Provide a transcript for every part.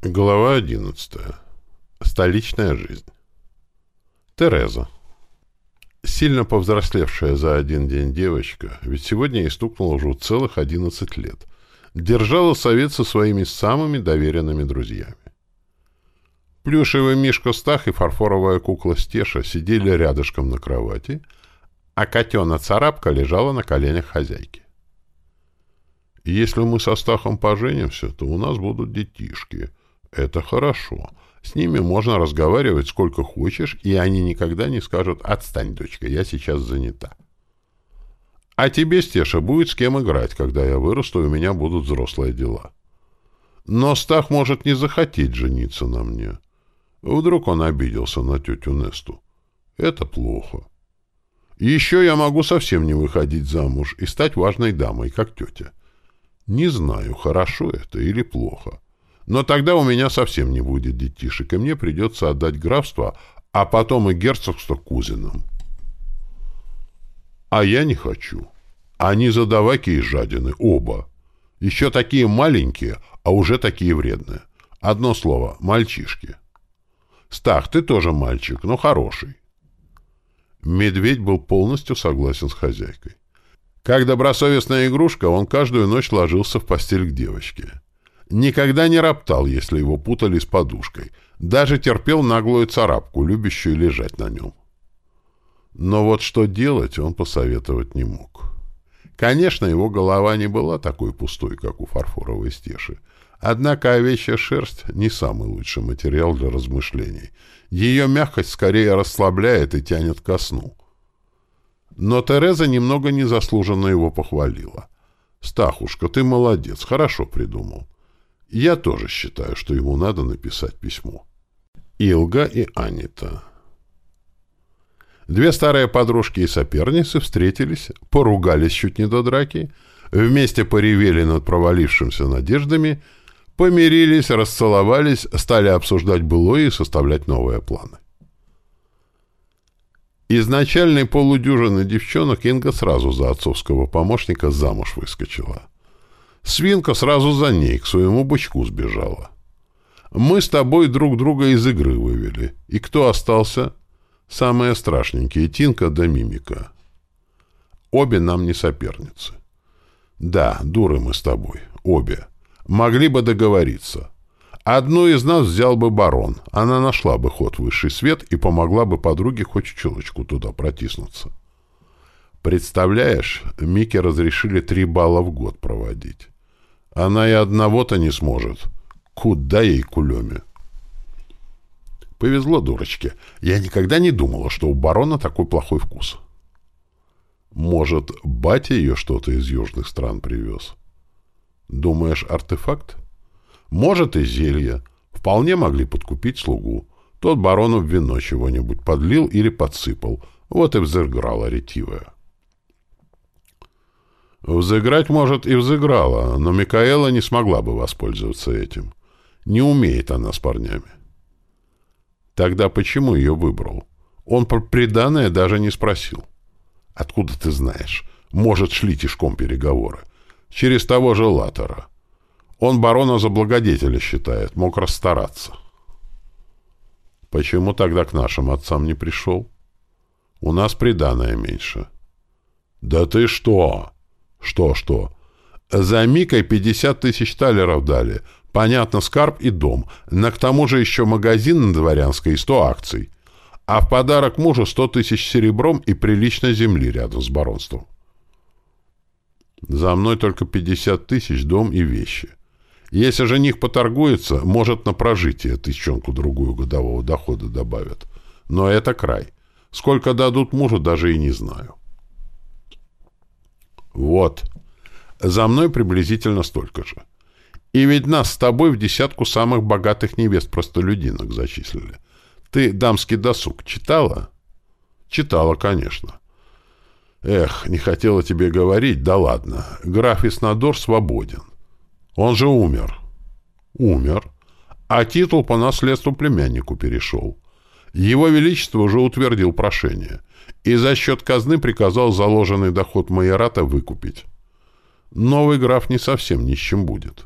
Глава 11. Столичная жизнь. Тереза. Сильно повзрослевшая за один день девочка, ведь сегодня ей стукнуло уже целых 11 лет, держала совет со своими самыми доверенными друзьями. Плюшевый мишка Стах и фарфоровая кукла Стеша сидели рядышком на кровати, а котена-царапка лежала на коленях хозяйки. «Если мы со Стахом поженимся, то у нас будут детишки», это хорошо. С ними можно разговаривать сколько хочешь, и они никогда не скажут «Отстань, дочка, я сейчас занята». А тебе, Стеша, будет с кем играть, когда я вырасту, и у меня будут взрослые дела. Но Стах может не захотеть жениться на мне. Вдруг он обиделся на тетю Несту. Это плохо. Еще я могу совсем не выходить замуж и стать важной дамой, как тетя. Не знаю, хорошо это или плохо. Но тогда у меня совсем не будет детишек, и мне придется отдать графство, а потом и герцогство кузинам. А я не хочу. Они задаваки и жадины, оба. Еще такие маленькие, а уже такие вредные. Одно слово — мальчишки. Стах, ты тоже мальчик, но хороший. Медведь был полностью согласен с хозяйкой. Как добросовестная игрушка, он каждую ночь ложился в постель к девочке. Никогда не роптал, если его путали с подушкой. Даже терпел наглую царапку, любящую лежать на нем. Но вот что делать, он посоветовать не мог. Конечно, его голова не была такой пустой, как у фарфоровой стеши. Однако овечья шерсть — не самый лучший материал для размышлений. Ее мягкость скорее расслабляет и тянет ко сну. Но Тереза немного незаслуженно его похвалила. «Стахушка, ты молодец, хорошо придумал. Я тоже считаю, что ему надо написать письмо. Илга и Анита. Две старые подружки и соперницы встретились, поругались чуть не до драки, вместе поревели над провалившимся надеждами, помирились, расцеловались, стали обсуждать былое и составлять новые планы. Изначальной полудюжины девчонок Инга сразу за отцовского помощника замуж выскочила. Свинка сразу за ней, к своему бычку сбежала. Мы с тобой друг друга из игры вывели. И кто остался? Самые страшненькие, Тинка да Мимика. Обе нам не соперницы. Да, дуры мы с тобой, обе. Могли бы договориться. Одну из нас взял бы барон. Она нашла бы ход в высший свет и помогла бы подруге хоть чулочку туда протиснуться. Представляешь, Мике разрешили три балла в год проводить. Она и одного-то не сможет. Куда ей кулеме? Повезло дурочке. Я никогда не думала, что у барона такой плохой вкус. Может, батя ее что-то из южных стран привез? Думаешь, артефакт? Может, и зелье. Вполне могли подкупить слугу. Тот барону в вино чего-нибудь подлил или подсыпал. Вот и взыграла ретивая. Взыграть, может, и взыграла, но Микаэла не смогла бы воспользоваться этим. Не умеет она с парнями. Тогда почему ее выбрал? Он про преданное даже не спросил. Откуда ты знаешь? Может, шли тишком переговоры. Через того же Латера. Он барона за благодетеля считает, мог расстараться. Почему тогда к нашим отцам не пришел? У нас преданное меньше. Да ты что? Что-что? За Микой 50 тысяч талеров дали. Понятно, скарб и дом. На к тому же еще магазин на Дворянской и 100 акций. А в подарок мужу 100 тысяч серебром и приличной земли рядом с баронством. За мной только 50 тысяч, дом и вещи. Если жених поторгуется, может на прожитие тысячонку-другую годового дохода добавят. Но это край. Сколько дадут мужу, даже и не знаю. Вот. За мной приблизительно столько же. И ведь нас с тобой в десятку самых богатых невест-простолюдинок зачислили. Ты «Дамский досуг» читала? Читала, конечно. Эх, не хотела тебе говорить, да ладно. Граф Иснадор свободен. Он же умер. Умер. А титул по наследству племяннику перешел. Его Величество уже утвердил прошение и за счет казны приказал заложенный доход майората выкупить. Новый граф не совсем нищим будет.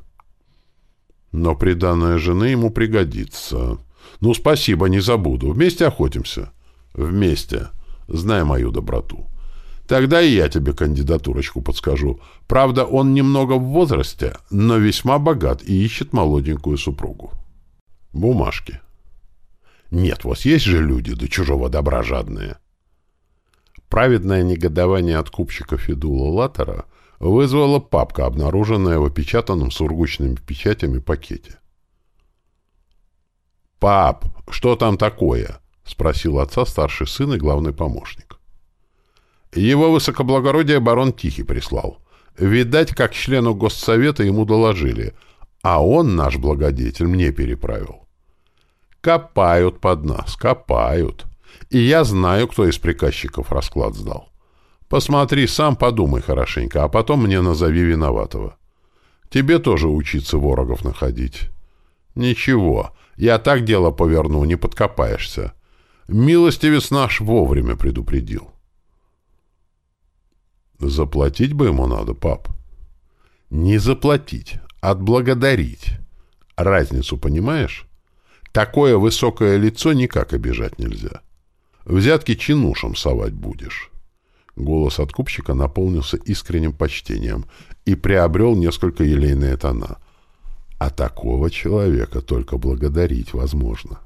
Но приданная жены ему пригодится. Ну, спасибо, не забуду. Вместе охотимся. Вместе. Знай мою доброту. Тогда и я тебе кандидатурочку подскажу. Правда, он немного в возрасте, но весьма богат и ищет молоденькую супругу. Бумажки. Нет, вот есть же люди до чужого добра жадные. Праведное негодование откупщика Федула Латера вызвала папка, обнаруженная в опечатанном сургучными печатями пакете. «Пап, что там такое?» — спросил отца старший сын и главный помощник. Его высокоблагородие барон Тихий прислал. Видать, как члену госсовета ему доложили, а он, наш благодетель, мне переправил. Копают под нас, копают. И я знаю, кто из приказчиков расклад сдал. Посмотри, сам подумай хорошенько, а потом мне назови виноватого. Тебе тоже учиться ворогов находить. Ничего, я так дело поверну, не подкопаешься. Милостивец наш вовремя предупредил. Заплатить бы ему надо, пап. Не заплатить, отблагодарить. Разницу понимаешь? Такое высокое лицо никак обижать нельзя. Взятки чинушам совать будешь. Голос откупщика наполнился искренним почтением и приобрел несколько елейные тона. А такого человека только благодарить возможно.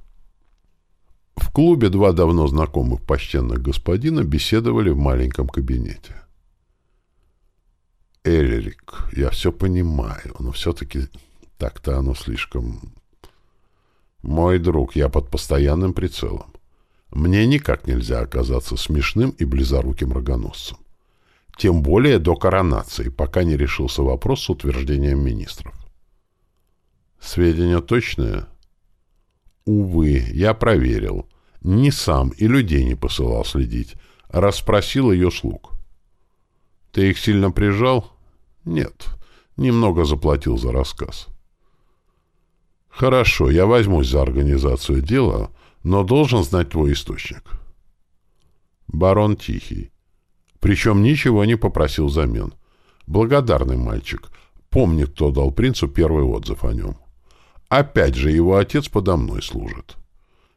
В клубе два давно знакомых почтенных господина беседовали в маленьком кабинете. «Эльрик, я все понимаю, но все-таки так-то оно слишком...» «Мой друг, я под постоянным прицелом. Мне никак нельзя оказаться смешным и близоруким рогоносцем. Тем более до коронации, пока не решился вопрос с утверждением министров. Сведения точные? Увы, я проверил. Не сам и людей не посылал следить, расспросил ее слуг. Ты их сильно прижал? Нет, немного заплатил за рассказ. Хорошо, я возьмусь за организацию дела, но должен знать твой источник. Барон Тихий. Причем ничего не попросил взамен. Благодарный мальчик. Помнит, кто дал принцу первый отзыв о нем. Опять же, его отец подо мной служит.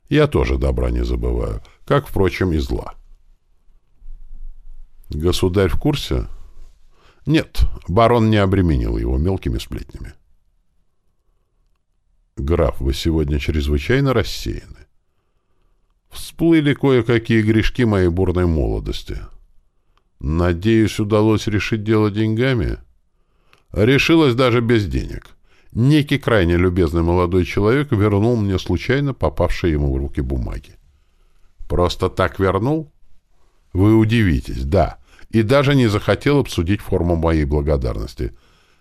Я тоже добра не забываю, как, впрочем, и зла. Государь в курсе? Нет, барон не обременил его мелкими сплетнями. Граф, вы сегодня чрезвычайно рассеяны. Всплыли кое-какие грешки моей бурной молодости. Надеюсь, удалось решить дело деньгами? Решилось даже без денег. Некий крайне любезный молодой человек вернул мне случайно попавшие ему в руки бумаги. Просто так вернул? Вы удивитесь, да. И даже не захотел обсудить форму моей благодарности.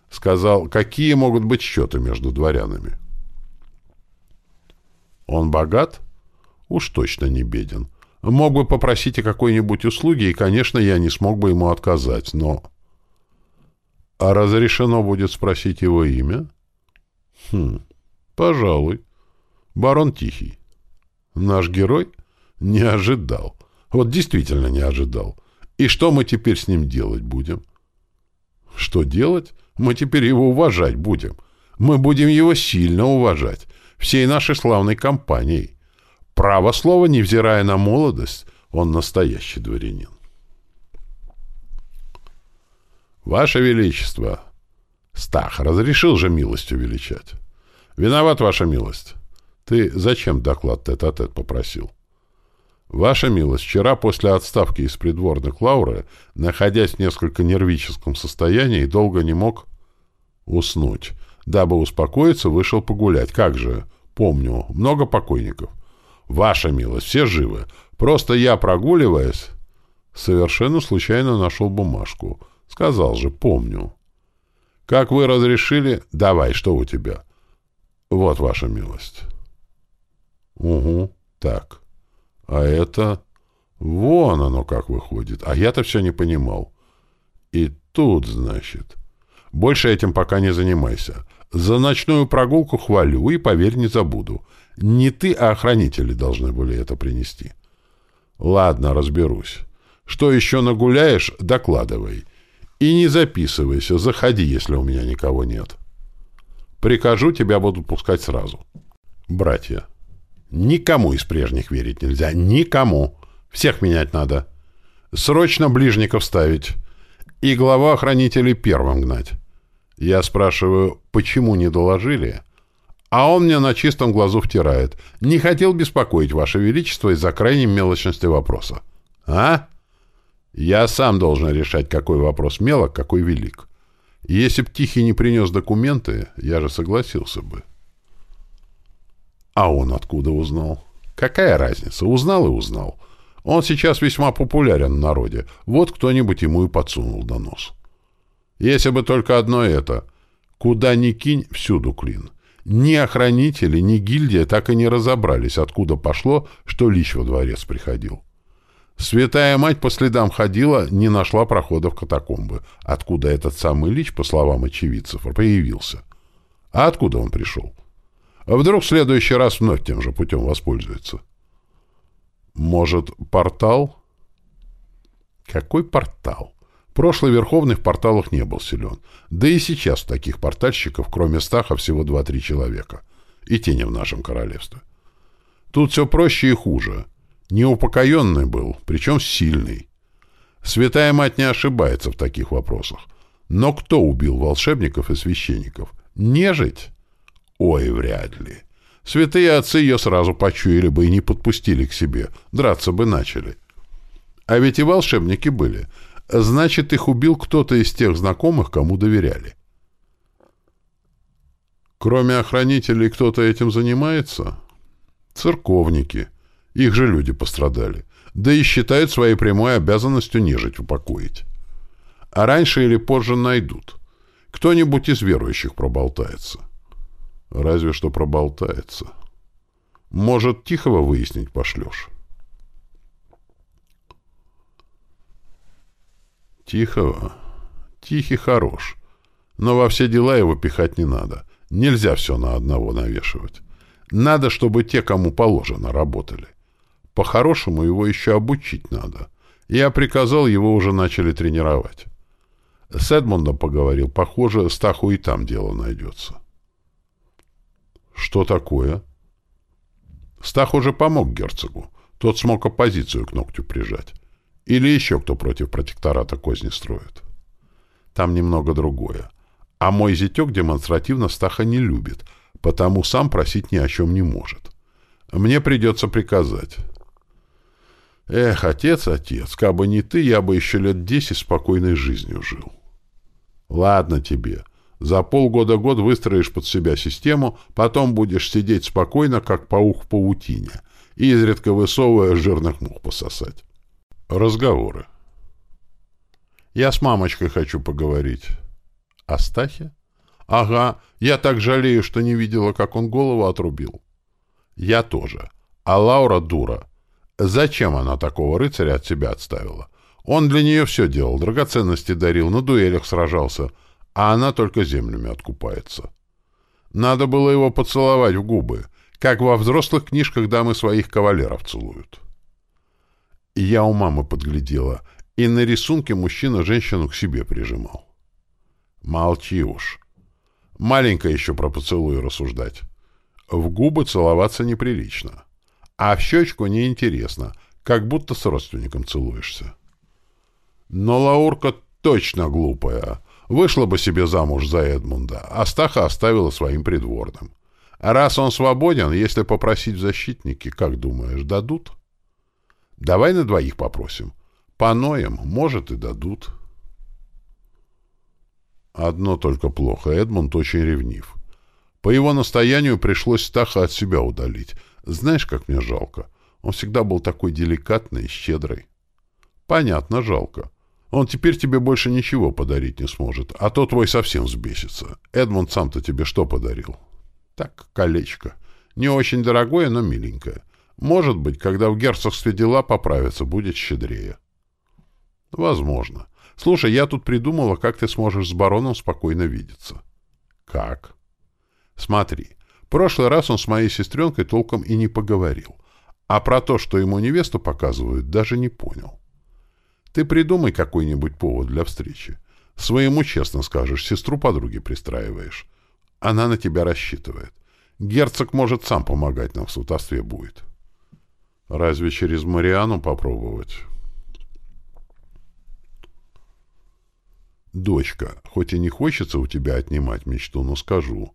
Сказал, какие могут быть счеты между дворянами. Он богат? — Уж точно не беден. Мог бы попросить о какой-нибудь услуге, и, конечно, я не смог бы ему отказать, но... А разрешено будет спросить его имя? Хм, пожалуй. Барон Тихий. Наш герой? Не ожидал. Вот действительно не ожидал. И что мы теперь с ним делать будем? Что делать? Мы теперь его уважать будем. Мы будем его сильно уважать. Всей нашей славной компанией. Право слово, невзирая на молодость, он настоящий дворянин. Ваше Величество! Стах, разрешил же милость увеличать. Виноват, Ваша милость. Ты зачем доклад тет-а-тет -тет попросил? Ваша милость, вчера после отставки из придворных лауры, находясь в несколько нервическом состоянии, долго не мог уснуть. Дабы успокоиться, вышел погулять. Как же? Помню. Много покойников. Ваша милость, все живы. Просто я, прогуливаясь, совершенно случайно нашел бумажку. Сказал же, помню. Как вы разрешили? Давай, что у тебя? Вот, ваша милость. Угу, так. А это... Вон оно как выходит. А я-то все не понимал. И тут, значит... Больше этим пока не занимайся. За ночную прогулку хвалю и, поверь, не забуду. Не ты, а охранители должны были это принести. Ладно, разберусь. Что еще нагуляешь, докладывай. И не записывайся, заходи, если у меня никого нет. Прикажу, тебя будут пускать сразу. Братья. Никому из прежних верить нельзя. Никому. Всех менять надо. Срочно ближников ставить. И глава охранителей первым гнать. Я спрашиваю, почему не доложили? А он мне на чистом глазу втирает. Не хотел беспокоить Ваше Величество из-за крайней мелочности вопроса. А? Я сам должен решать, какой вопрос мелок, какой велик. Если б Тихий не принес документы, я же согласился бы. А он откуда узнал? Какая разница? Узнал и узнал. Он сейчас весьма популярен в народе. Вот кто-нибудь ему и подсунул донос. Если бы только одно это. Куда ни кинь, всюду клин. Ни охранители, ни гильдия так и не разобрались, откуда пошло, что Лич во дворец приходил. Святая мать по следам ходила, не нашла прохода в катакомбы. Откуда этот самый Лич, по словам очевидцев, появился? А откуда он пришел? А вдруг в следующий раз вновь тем же путем воспользуется? Может, портал? Какой портал? Прошлый Верховный в порталах не был силен. Да и сейчас таких портальщиков, кроме Стаха, всего два-три человека. И те не в нашем королевстве. Тут все проще и хуже. Неупокоенный был, причем сильный. Святая Мать не ошибается в таких вопросах. Но кто убил волшебников и священников? Нежить? Ой, вряд ли. Святые отцы ее сразу почуяли бы и не подпустили к себе. Драться бы начали. А ведь и волшебники были. Значит, их убил кто-то из тех знакомых, кому доверяли. Кроме охранителей, кто-то этим занимается? Церковники. Их же люди пострадали. Да и считают своей прямой обязанностью нежить упокоить. А раньше или позже найдут. Кто-нибудь из верующих проболтается. Разве что проболтается. Может, Тихого выяснить пошлешь? Тихого? Тихий хорош. Но во все дела его пихать не надо. Нельзя все на одного навешивать. Надо, чтобы те, кому положено, работали. По-хорошему его еще обучить надо. Я приказал, его уже начали тренировать. С Эдмондом поговорил. Похоже, Стаху и там дело найдется. Что такое? Стах уже помог герцогу. Тот смог оппозицию к ногтю прижать. Или еще кто против протектората козни строит. Там немного другое. А мой зятек демонстративно Стаха не любит, потому сам просить ни о чем не может. Мне придется приказать. Эх, отец, отец, кабы не ты, я бы еще лет десять спокойной жизнью жил. Ладно тебе. За полгода-год выстроишь под себя систему, потом будешь сидеть спокойно, как паук в паутине, и изредка высовывая жирных мух пососать. Разговоры. Я с мамочкой хочу поговорить. Астахе? Ага, я так жалею, что не видела, как он голову отрубил. Я тоже. А Лаура дура. Зачем она такого рыцаря от себя отставила? Он для нее все делал, драгоценности дарил, на дуэлях сражался, а она только землями откупается. Надо было его поцеловать в губы, как во взрослых книжках дамы своих кавалеров целуют. Я у мамы подглядела, и на рисунке мужчина женщину к себе прижимал. Молчи уж. Маленько еще про поцелуй рассуждать. В губы целоваться неприлично. А в щечку неинтересно, как будто с родственником целуешься. Но Лаурка точно глупая. Вышла бы себе замуж за Эдмунда, а Стаха оставила своим придворным. Раз он свободен, если попросить защитники, как думаешь, дадут? Давай на двоих попросим. Поноем, может, и дадут. Одно только плохо. Эдмунд очень ревнив. По его настоянию пришлось Стаха от себя удалить. Знаешь, как мне жалко? Он всегда был такой деликатный и щедрый. Понятно, жалко. Он теперь тебе больше ничего подарить не сможет, а то твой совсем взбесится. Эдмунд сам-то тебе что подарил? Так, колечко. Не очень дорогое, но миленькое. Может быть, когда в герцогстве дела поправятся, будет щедрее. Возможно. Слушай, я тут придумала, как ты сможешь с бароном спокойно видеться. Как? Смотри. Прошлый раз он с моей сестренкой толком и не поговорил. А про то, что ему невесту показывают, даже не понял. Ты придумай какой-нибудь повод для встречи. Своему честно скажешь, сестру подруги пристраиваешь. Она на тебя рассчитывает. Герцог может сам помогать нам в сватовстве будет. Разве через Мариану попробовать? Дочка, хоть и не хочется у тебя отнимать мечту, но скажу.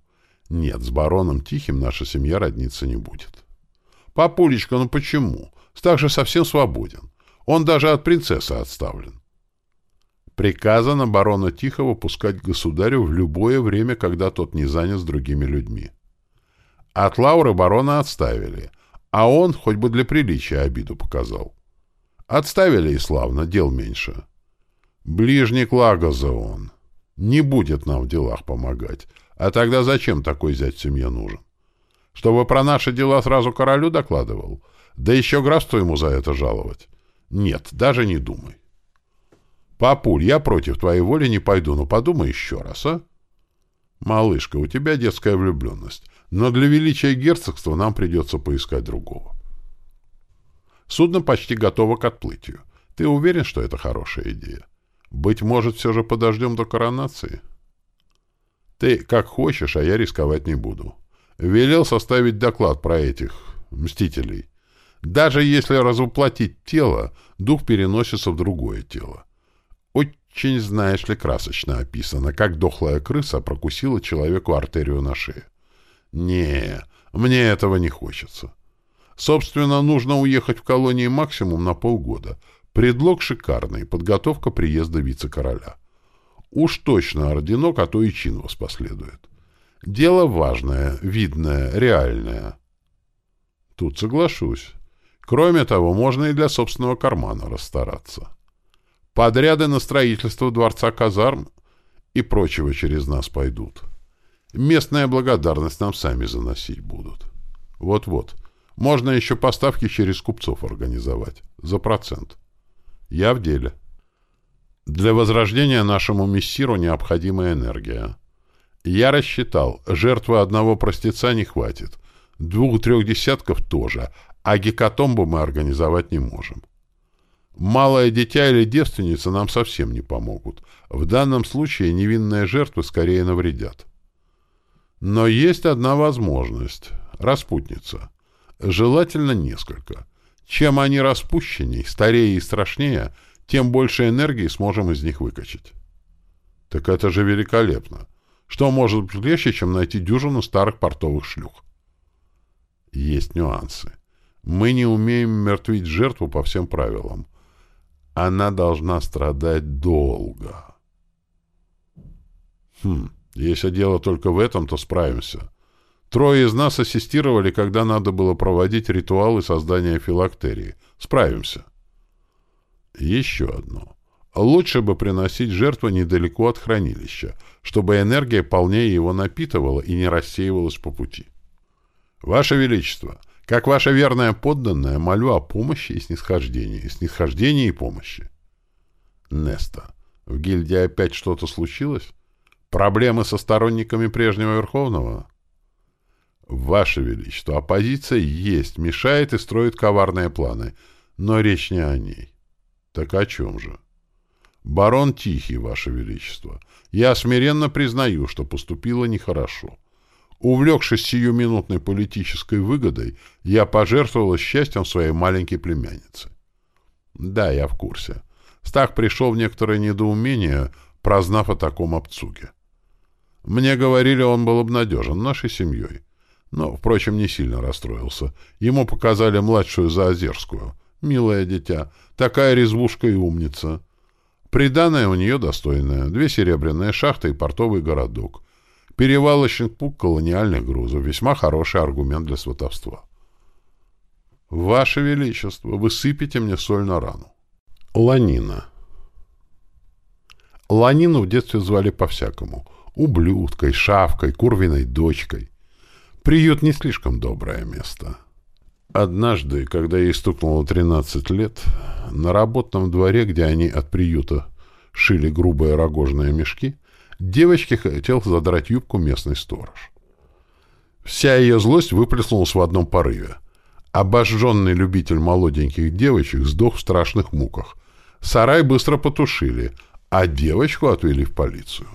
Нет, с бароном Тихим наша семья родниться не будет. Папулечка, ну почему? Стах же совсем свободен. Он даже от принцессы отставлен. Приказано барона Тихого пускать государю в любое время, когда тот не занят с другими людьми. От Лауры барона отставили, а он хоть бы для приличия обиду показал. Отставили и славно, дел меньше. Ближник Лагоза он. Не будет нам в делах помогать. А тогда зачем такой зять семье нужен? Чтобы про наши дела сразу королю докладывал? Да еще графство ему за это жаловать? Нет, даже не думай. Папуль, я против твоей воли не пойду, но подумай еще раз, а? Малышка, у тебя детская влюбленность, но для величия герцогства нам придется поискать другого. Судно почти готово к отплытию. Ты уверен, что это хорошая идея? Быть может, все же подождем до коронации? Ты как хочешь, а я рисковать не буду. Велел составить доклад про этих мстителей. Даже если развоплотить тело, дух переносится в другое тело. Очень, знаешь ли, красочно описано, как дохлая крыса прокусила человеку артерию на шее. Не, мне этого не хочется. Собственно, нужно уехать в колонии максимум на полгода. Предлог шикарный — подготовка приезда вице-короля. Уж точно орденок, а то и чин воспоследует. Дело важное, видное, реальное. Тут соглашусь. Кроме того, можно и для собственного кармана расстараться. Подряды на строительство дворца казарм и прочего через нас пойдут. Местная благодарность нам сами заносить будут. Вот-вот. Можно еще поставки через купцов организовать. За процент. Я в деле. Для возрождения нашему мессиру необходима энергия. Я рассчитал, жертвы одного простеца не хватит. Двух-трех десятков тоже, а гекатомбу мы организовать не можем. Малое дитя или девственница нам совсем не помогут. В данном случае невинные жертвы скорее навредят. Но есть одна возможность — распутница. Желательно несколько. Чем они распущенней, старее и страшнее, тем больше энергии сможем из них выкачать. Так это же великолепно. Что может быть легче, чем найти дюжину старых портовых шлюх? Есть нюансы. Мы не умеем мертвить жертву по всем правилам. Она должна страдать долго. Хм, если дело только в этом, то справимся. Трое из нас ассистировали, когда надо было проводить ритуалы создания филактерии. Справимся. Еще одно. Лучше бы приносить жертву недалеко от хранилища, чтобы энергия полнее его напитывала и не рассеивалась по пути. Ваше Величество, — как ваша верная подданная, молю о помощи и снисхождении, снисхождении и помощи. Неста, в гильдии опять что-то случилось? Проблемы со сторонниками прежнего Верховного? Ваше Величество, оппозиция есть, мешает и строит коварные планы, но речь не о ней. Так о чем же? Барон Тихий, Ваше Величество, я смиренно признаю, что поступило нехорошо. Увлекшись сиюминутной политической выгодой, я пожертвовала счастьем своей маленькой племянницы. Да, я в курсе. Стах пришел в некоторое недоумение, прознав о таком обцуге. Мне говорили, он был обнадежен нашей семьей. Но, впрочем, не сильно расстроился. Ему показали младшую Заозерскую. Милое дитя, такая резвушка и умница. Приданное у нее достойное. Две серебряные шахты и портовый городок. Перевалочник пук колониальных грузов. Весьма хороший аргумент для сватовства. Ваше Величество, вы сыпете мне соль на рану. Ланина. Ланину в детстве звали по-всякому. Ублюдкой, шавкой, курвиной дочкой. Приют не слишком доброе место. Однажды, когда ей стукнуло 13 лет, на работном дворе, где они от приюта шили грубые рогожные мешки, Девочке хотел задрать юбку местный сторож. Вся ее злость выплеснулась в одном порыве. Обожженный любитель молоденьких девочек сдох в страшных муках. Сарай быстро потушили, а девочку отвели в полицию.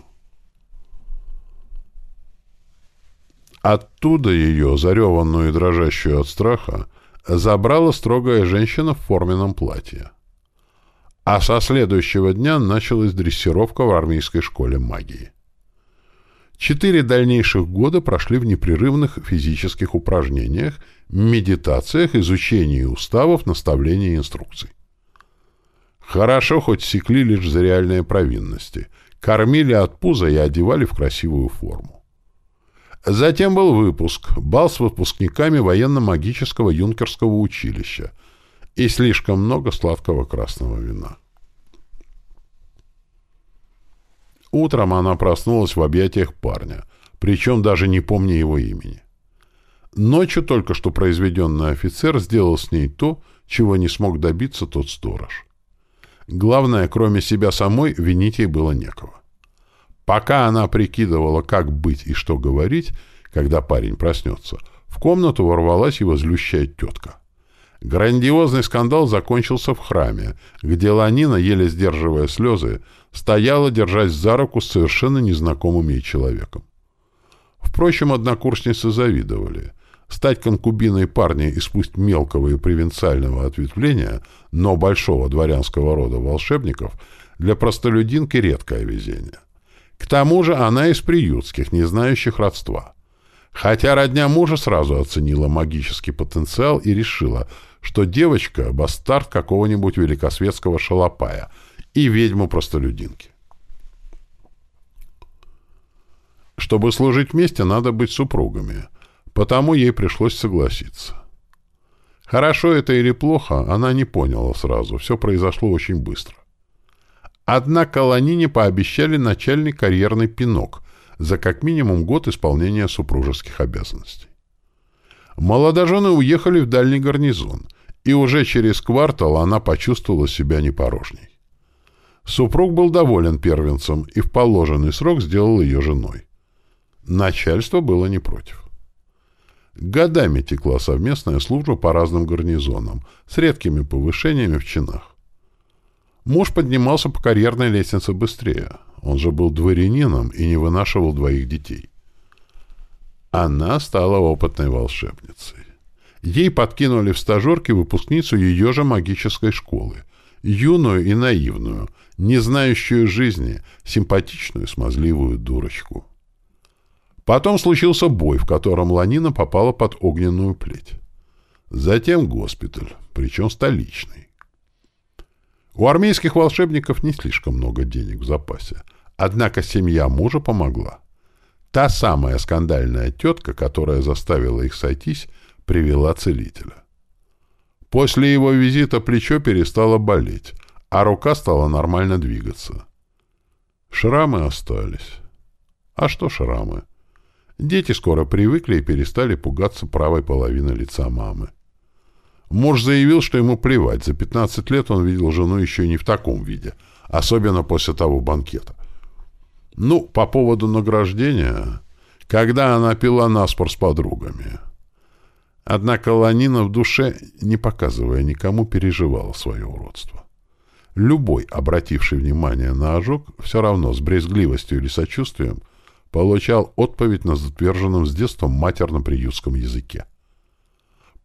Оттуда ее, зареванную и дрожащую от страха, забрала строгая женщина в форменном платье. А со следующего дня началась дрессировка в армейской школе магии. Четыре дальнейших года прошли в непрерывных физических упражнениях, медитациях, изучении уставов, наставлении инструкций. Хорошо хоть секли лишь за реальные провинности, кормили от пуза и одевали в красивую форму. Затем был выпуск, бал с выпускниками военно-магического юнкерского училища и слишком много сладкого красного вина. Утром она проснулась в объятиях парня, причем даже не помня его имени. Ночью только что произведенный офицер сделал с ней то, чего не смог добиться тот сторож. Главное, кроме себя самой, винить ей было некого. Пока она прикидывала, как быть и что говорить, когда парень проснется, в комнату ворвалась его злющая тетка. Грандиозный скандал закончился в храме, где Ланина, еле сдерживая слезы, стояла, держась за руку с совершенно незнакомым ей человеком. Впрочем, однокурсницы завидовали. Стать конкубиной парня из пусть мелкого и провинциального ответвления, но большого дворянского рода волшебников для простолюдинки редкое везение. К тому же она из приютских, не знающих родства. Хотя родня мужа сразу оценила магический потенциал и решила, что девочка — бастард какого-нибудь великосветского шалопая и ведьму-простолюдинки. Чтобы служить вместе, надо быть супругами, потому ей пришлось согласиться. Хорошо это или плохо, она не поняла сразу, все произошло очень быстро. Однако Ланине пообещали начальный карьерный пинок за как минимум год исполнения супружеских обязанностей. Молодожены уехали в дальний гарнизон, и уже через квартал она почувствовала себя непорожней. Супруг был доволен первенцем и в положенный срок сделал ее женой. Начальство было не против. Годами текла совместная служба по разным гарнизонам, с редкими повышениями в чинах. Муж поднимался по карьерной лестнице быстрее. Он же был дворянином и не вынашивал двоих детей. Она стала опытной волшебницей. Ей подкинули в стажерке выпускницу ее же магической школы, юную и наивную, не знающую жизни, симпатичную смазливую дурочку. Потом случился бой, в котором Ланина попала под огненную плеть. Затем госпиталь, причем столичный. У армейских волшебников не слишком много денег в запасе, однако семья мужа помогла. Та самая скандальная тетка, которая заставила их сойтись, привела целителя. После его визита плечо перестало болеть, а рука стала нормально двигаться. Шрамы остались. А что шрамы? Дети скоро привыкли и перестали пугаться правой половины лица мамы. Муж заявил, что ему плевать, за 15 лет он видел жену еще не в таком виде, особенно после того банкета. Ну, по поводу награждения, когда она пила наспор с подругами. Однако Ланина в душе, не показывая никому, переживала свое уродство. Любой, обративший внимание на ожог, все равно с брезгливостью или сочувствием, получал отповедь на затверженном с детства матерном приютском языке.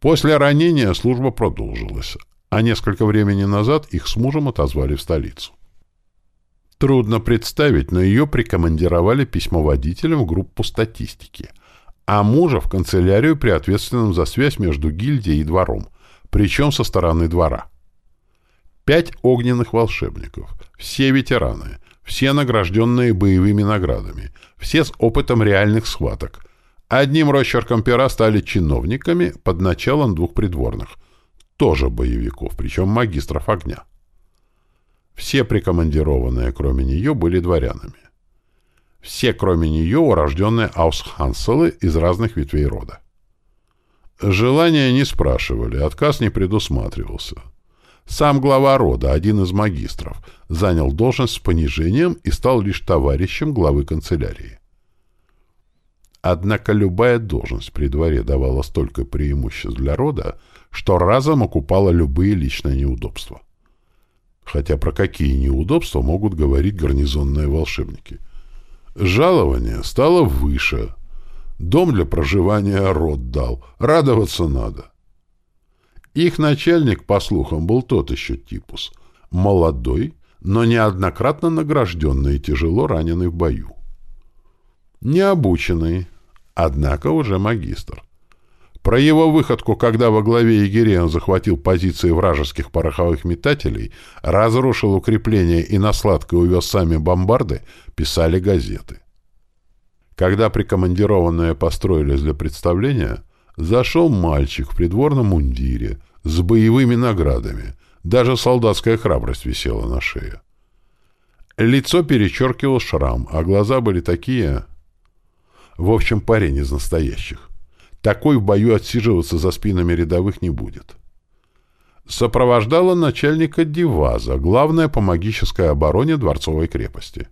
После ранения служба продолжилась, а несколько времени назад их с мужем отозвали в столицу. Трудно представить, но ее прикомандировали письмоводителем в группу статистики — а мужа в канцелярию при ответственном за связь между гильдией и двором, причем со стороны двора. Пять огненных волшебников, все ветераны, все награжденные боевыми наградами, все с опытом реальных схваток. Одним росчерком пера стали чиновниками под началом двух придворных, тоже боевиков, причем магистров огня. Все прикомандированные, кроме нее, были дворянами. Все, кроме нее, урожденные аусханселы из разных ветвей рода. Желания не спрашивали, отказ не предусматривался. Сам глава рода, один из магистров, занял должность с понижением и стал лишь товарищем главы канцелярии. Однако любая должность при дворе давала столько преимуществ для рода, что разом окупала любые личные неудобства. Хотя про какие неудобства могут говорить гарнизонные волшебники – Жалование стало выше, Дом для проживания род дал. Радоваться надо. Их начальник, по слухам, был тот еще типус. Молодой, но неоднократно награжденный и тяжело раненый в бою. Необученный, однако уже магистр. Про его выходку, когда во главе егерей он захватил позиции вражеских пороховых метателей, разрушил укрепления и на сладко увез сами бомбарды, писали газеты. Когда прикомандированные построились для представления, зашел мальчик в придворном мундире с боевыми наградами, даже солдатская храбрость висела на шее. Лицо перечеркивал шрам, а глаза были такие... В общем, парень из настоящих. Такой в бою отсиживаться за спинами рядовых не будет. Сопровождала начальника Диваза, главная по магической обороне дворцовой крепости.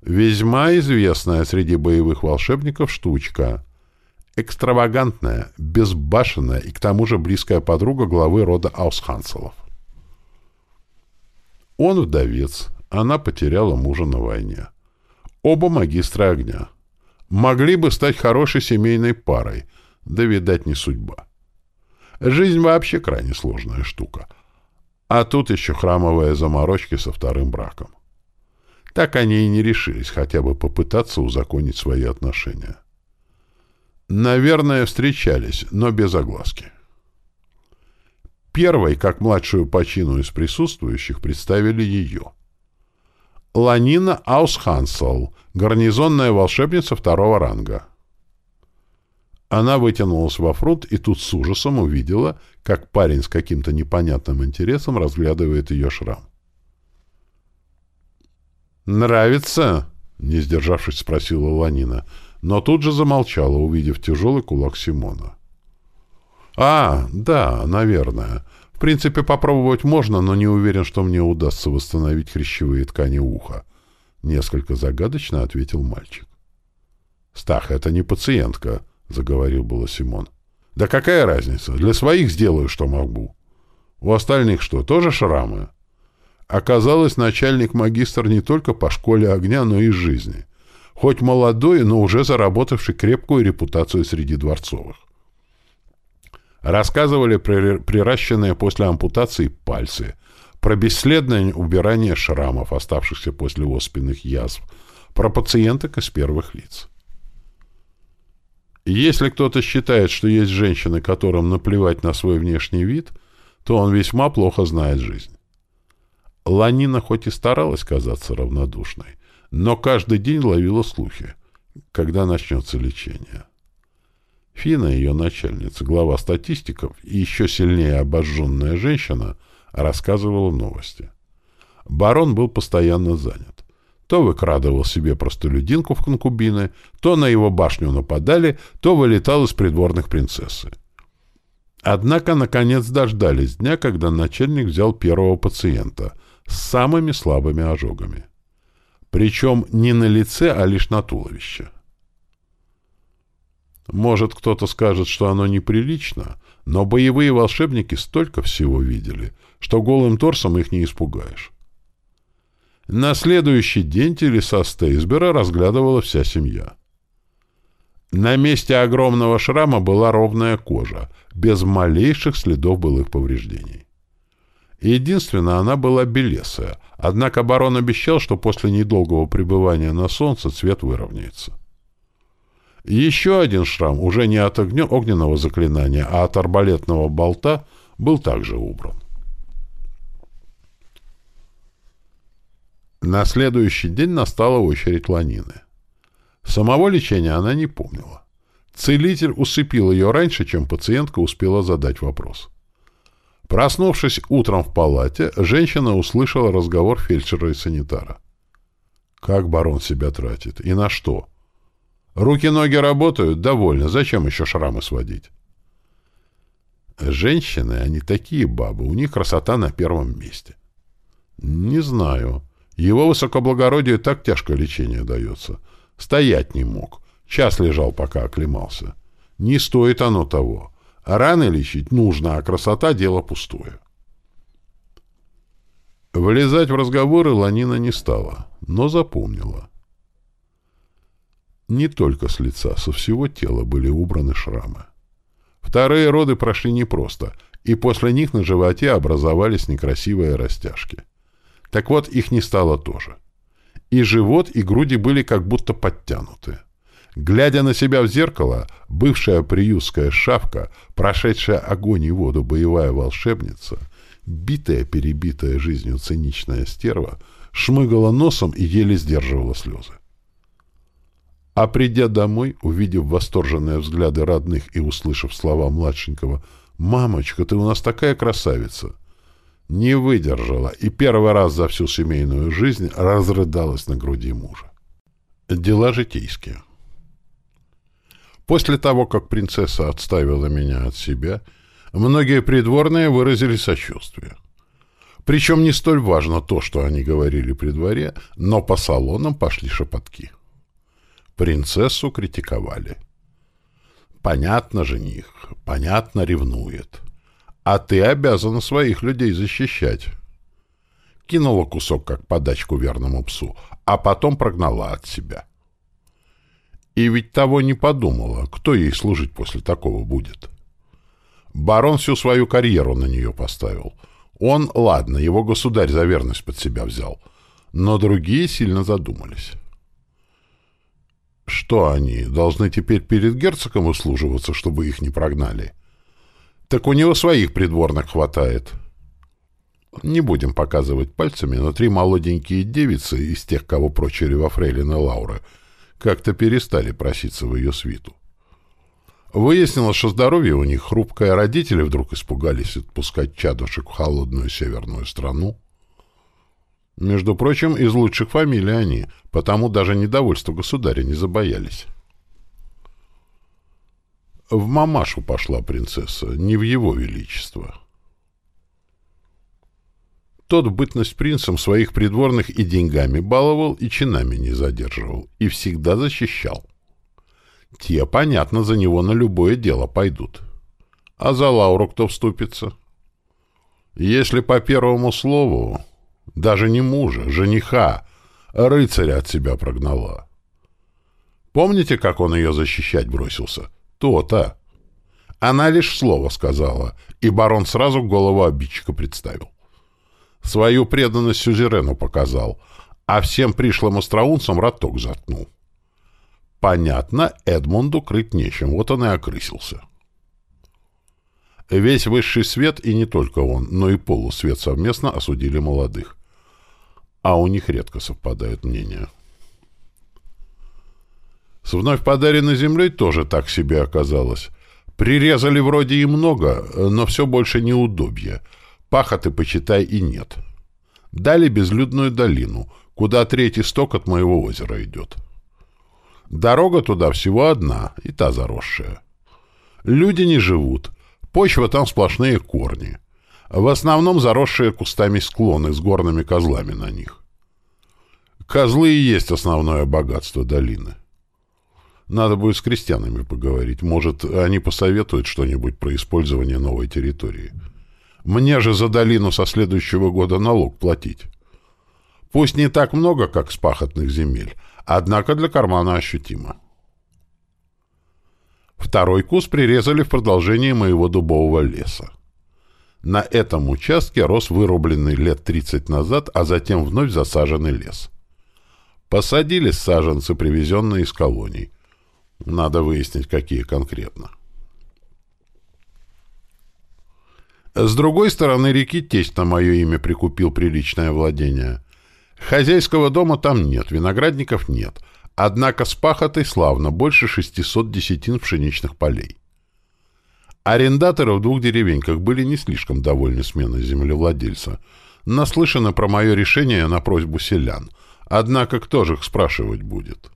Весьма известная среди боевых волшебников штучка. Экстравагантная, безбашенная и к тому же близкая подруга главы рода Аусханцелов. Он вдовец, она потеряла мужа на войне. Оба магистра огня. Могли бы стать хорошей семейной парой, да, видать, не судьба. Жизнь вообще крайне сложная штука. А тут еще храмовые заморочки со вторым браком. Так они и не решились хотя бы попытаться узаконить свои отношения. Наверное, встречались, но без огласки. Первой, как младшую по чину из присутствующих, представили ее. Ланина Аусхансел, гарнизонная волшебница второго ранга. Она вытянулась во фронт и тут с ужасом увидела, как парень с каким-то непонятным интересом разглядывает ее шрам. «Нравится?» — не сдержавшись, спросила Ланина, но тут же замолчала, увидев тяжелый кулак Симона. «А, да, наверное. В принципе, попробовать можно, но не уверен, что мне удастся восстановить хрящевые ткани уха», — несколько загадочно ответил мальчик. «Стах, это не пациентка», — заговорил было Симон. «Да какая разница? Для своих сделаю, что могу. У остальных что, тоже шрамы?» Оказалось, начальник-магистр не только по школе огня, но и жизни. Хоть молодой, но уже заработавший крепкую репутацию среди дворцовых. Рассказывали приращенные после ампутации пальцы, про бесследное убирание шрамов, оставшихся после оспенных язв, про пациенток из первых лиц. Если кто-то считает, что есть женщины, которым наплевать на свой внешний вид, то он весьма плохо знает жизнь. Ланина хоть и старалась казаться равнодушной, но каждый день ловила слухи, когда начнется лечение. Фина, ее начальница, глава статистиков и еще сильнее обожженная женщина, рассказывала новости. Барон был постоянно занят. То выкрадывал себе простолюдинку в конкубины, то на его башню нападали, то вылетал из придворных принцессы. Однако, наконец, дождались дня, когда начальник взял первого пациента — с самыми слабыми ожогами. Причем не на лице, а лишь на туловище. Может, кто-то скажет, что оно неприлично, но боевые волшебники столько всего видели, что голым торсом их не испугаешь. На следующий день телеса Стейсбера разглядывала вся семья. На месте огромного шрама была ровная кожа, без малейших следов былых повреждений. Единственное, она была белесая, однако барон обещал, что после недолгого пребывания на солнце цвет выровняется. Еще один шрам, уже не от огня, огненного заклинания, а от арбалетного болта, был также убран. На следующий день настала очередь Ланины. Самого лечения она не помнила. Целитель усыпил ее раньше, чем пациентка успела задать вопрос. Проснувшись утром в палате, женщина услышала разговор фельдшера и санитара. Как барон себя тратит? И на что? Руки-ноги работают? Довольно. Зачем еще шрамы сводить? Женщины, они такие бабы, у них красота на первом месте. Не знаю. Его высокоблагородие так тяжко лечение дается. Стоять не мог. Час лежал, пока оклемался. Не стоит оно того. Раны лечить нужно, а красота — дело пустое. Влезать в разговоры Ланина не стала, но запомнила. Не только с лица, со всего тела были убраны шрамы. Вторые роды прошли непросто, и после них на животе образовались некрасивые растяжки. Так вот, их не стало тоже. И живот, и груди были как будто подтянуты. Глядя на себя в зеркало, бывшая приютская шавка, прошедшая огонь и воду боевая волшебница, битая-перебитая жизнью циничная стерва, шмыгала носом и еле сдерживала слезы. А придя домой, увидев восторженные взгляды родных и услышав слова младшенького «Мамочка, ты у нас такая красавица!» Не выдержала и первый раз за всю семейную жизнь разрыдалась на груди мужа. Дела житейские. После того, как принцесса отставила меня от себя, многие придворные выразили сочувствие. Причем не столь важно то, что они говорили при дворе, но по салонам пошли шепотки. Принцессу критиковали. Понятно, жених, понятно, ревнует. А ты обязана своих людей защищать. Кинула кусок, как подачку верному псу, а потом прогнала от себя. И ведь того не подумала, кто ей служить после такого будет. Барон всю свою карьеру на нее поставил. Он, ладно, его государь за верность под себя взял, но другие сильно задумались. Что они, должны теперь перед герцогом услуживаться, чтобы их не прогнали? Так у него своих придворных хватает. Не будем показывать пальцами, но три молоденькие девицы из тех, кого прочили во фрейлины Лауры — как-то перестали проситься в ее свиту. Выяснилось, что здоровье у них хрупкое, родители вдруг испугались отпускать чадушек в холодную северную страну. Между прочим, из лучших фамилий они, потому даже недовольство государя не забоялись. В мамашу пошла принцесса, не в его величество. Тот бытность принцем своих придворных и деньгами баловал, и чинами не задерживал, и всегда защищал. Те, понятно, за него на любое дело пойдут. А за Лауру кто вступится? Если по первому слову, даже не мужа, жениха, рыцаря от себя прогнала. Помните, как он ее защищать бросился? То-то. Она лишь слово сказала, и барон сразу голову обидчика представил. Свою преданность сюзерену показал, а всем пришлым остроунцам роток заткнул. Понятно, Эдмунду крыть нечем, вот он и окрысился. Весь высший свет, и не только он, но и полусвет совместно осудили молодых. А у них редко совпадают мнения. С вновь подаренной землей тоже так себе оказалось. Прирезали вроде и много, но все больше неудобья — Пахоты, почитай, и нет. Дали безлюдную долину, куда третий сток от моего озера идет. Дорога туда всего одна, и та заросшая. Люди не живут, почва там сплошные корни. В основном заросшие кустами склоны с горными козлами на них. Козлы и есть основное богатство долины. Надо будет с крестьянами поговорить. Может, они посоветуют что-нибудь про использование новой территории. Мне же за долину со следующего года налог платить. Пусть не так много, как с пахотных земель, однако для кармана ощутимо. Второй кус прирезали в продолжении моего дубового леса. На этом участке рос вырубленный лет 30 назад, а затем вновь засаженный лес. Посадили саженцы, привезенные из колоний. Надо выяснить, какие конкретно. С другой стороны реки тесть на мое имя прикупил приличное владение. Хозяйского дома там нет, виноградников нет. Однако с пахотой славно, больше 600 десятин пшеничных полей. Арендаторы в двух деревеньках были не слишком довольны сменой землевладельца. Наслышаны про мое решение на просьбу селян. Однако кто же их спрашивать будет?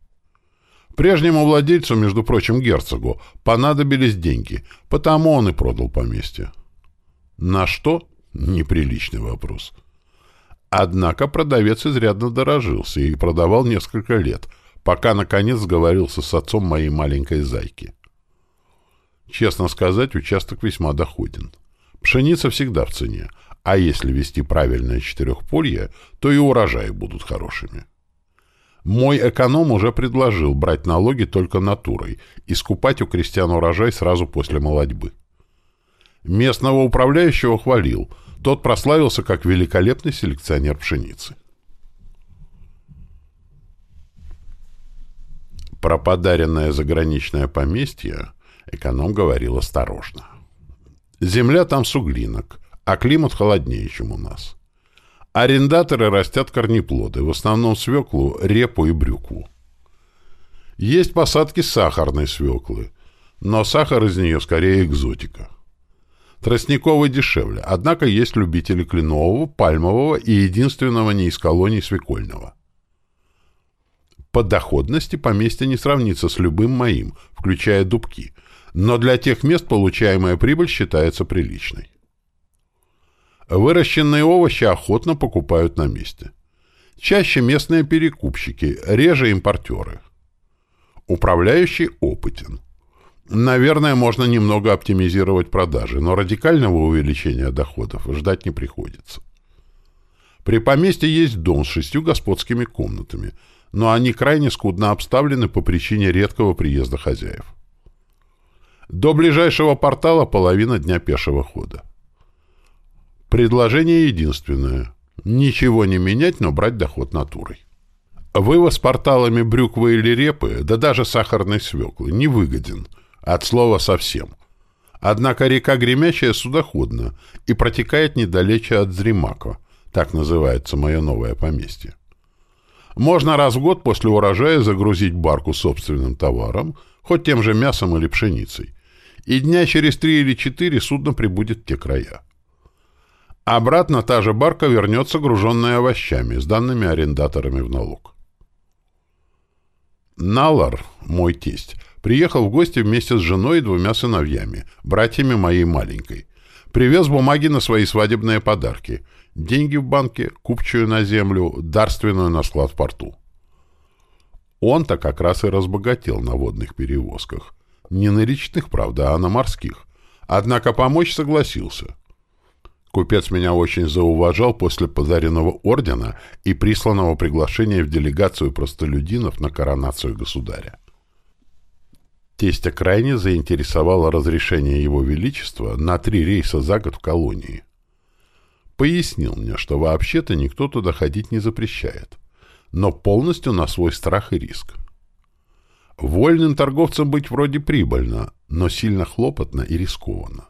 Прежнему владельцу, между прочим, герцогу, понадобились деньги, потому он и продал поместье. На что? Неприличный вопрос. Однако продавец изрядно дорожился и продавал несколько лет, пока, наконец, сговорился с отцом моей маленькой зайки. Честно сказать, участок весьма доходен. Пшеница всегда в цене, а если вести правильное четырехполье, то и урожаи будут хорошими. Мой эконом уже предложил брать налоги только натурой и скупать у крестьян урожай сразу после молодьбы. Местного управляющего хвалил. Тот прославился как великолепный селекционер пшеницы. Про подаренное заграничное поместье эконом говорил осторожно. Земля там суглинок, а климат холоднее, чем у нас. Арендаторы растят корнеплоды, в основном свеклу, репу и брюкву. Есть посадки сахарной свеклы, но сахар из нее скорее экзотика. Тростниковый дешевле, однако есть любители кленового, пальмового и единственного не из колоний свекольного. По доходности поместье не сравнится с любым моим, включая дубки, но для тех мест получаемая прибыль считается приличной. Выращенные овощи охотно покупают на месте. Чаще местные перекупщики, реже импортеры. Управляющий опытен. Наверное, можно немного оптимизировать продажи, но радикального увеличения доходов ждать не приходится. При поместье есть дом с шестью господскими комнатами, но они крайне скудно обставлены по причине редкого приезда хозяев. До ближайшего портала половина дня пешего хода. Предложение единственное. Ничего не менять, но брать доход натурой. Вывоз порталами брюквы или репы, да даже сахарной свеклы, не выгоден. От слова совсем. Однако река Гремячая судоходна и протекает недалече от Зримака, так называется мое новое поместье. Можно раз в год после урожая загрузить барку собственным товаром, хоть тем же мясом или пшеницей, и дня через три или четыре судно прибудет в те края. Обратно та же барка вернется, груженная овощами, с данными арендаторами в налог. Налар, мой тесть, приехал в гости вместе с женой и двумя сыновьями, братьями моей маленькой. Привез бумаги на свои свадебные подарки. Деньги в банке, купчую на землю, дарственную на склад в порту. Он-то как раз и разбогател на водных перевозках. Не на речных, правда, а на морских. Однако помочь согласился. Купец меня очень зауважал после подаренного ордена и присланного приглашения в делегацию простолюдинов на коронацию государя. Тестя крайне заинтересовало разрешение его величества на три рейса за год в колонии. Пояснил мне, что вообще-то никто туда ходить не запрещает, но полностью на свой страх и риск. Вольным торговцам быть вроде прибыльно, но сильно хлопотно и рискованно.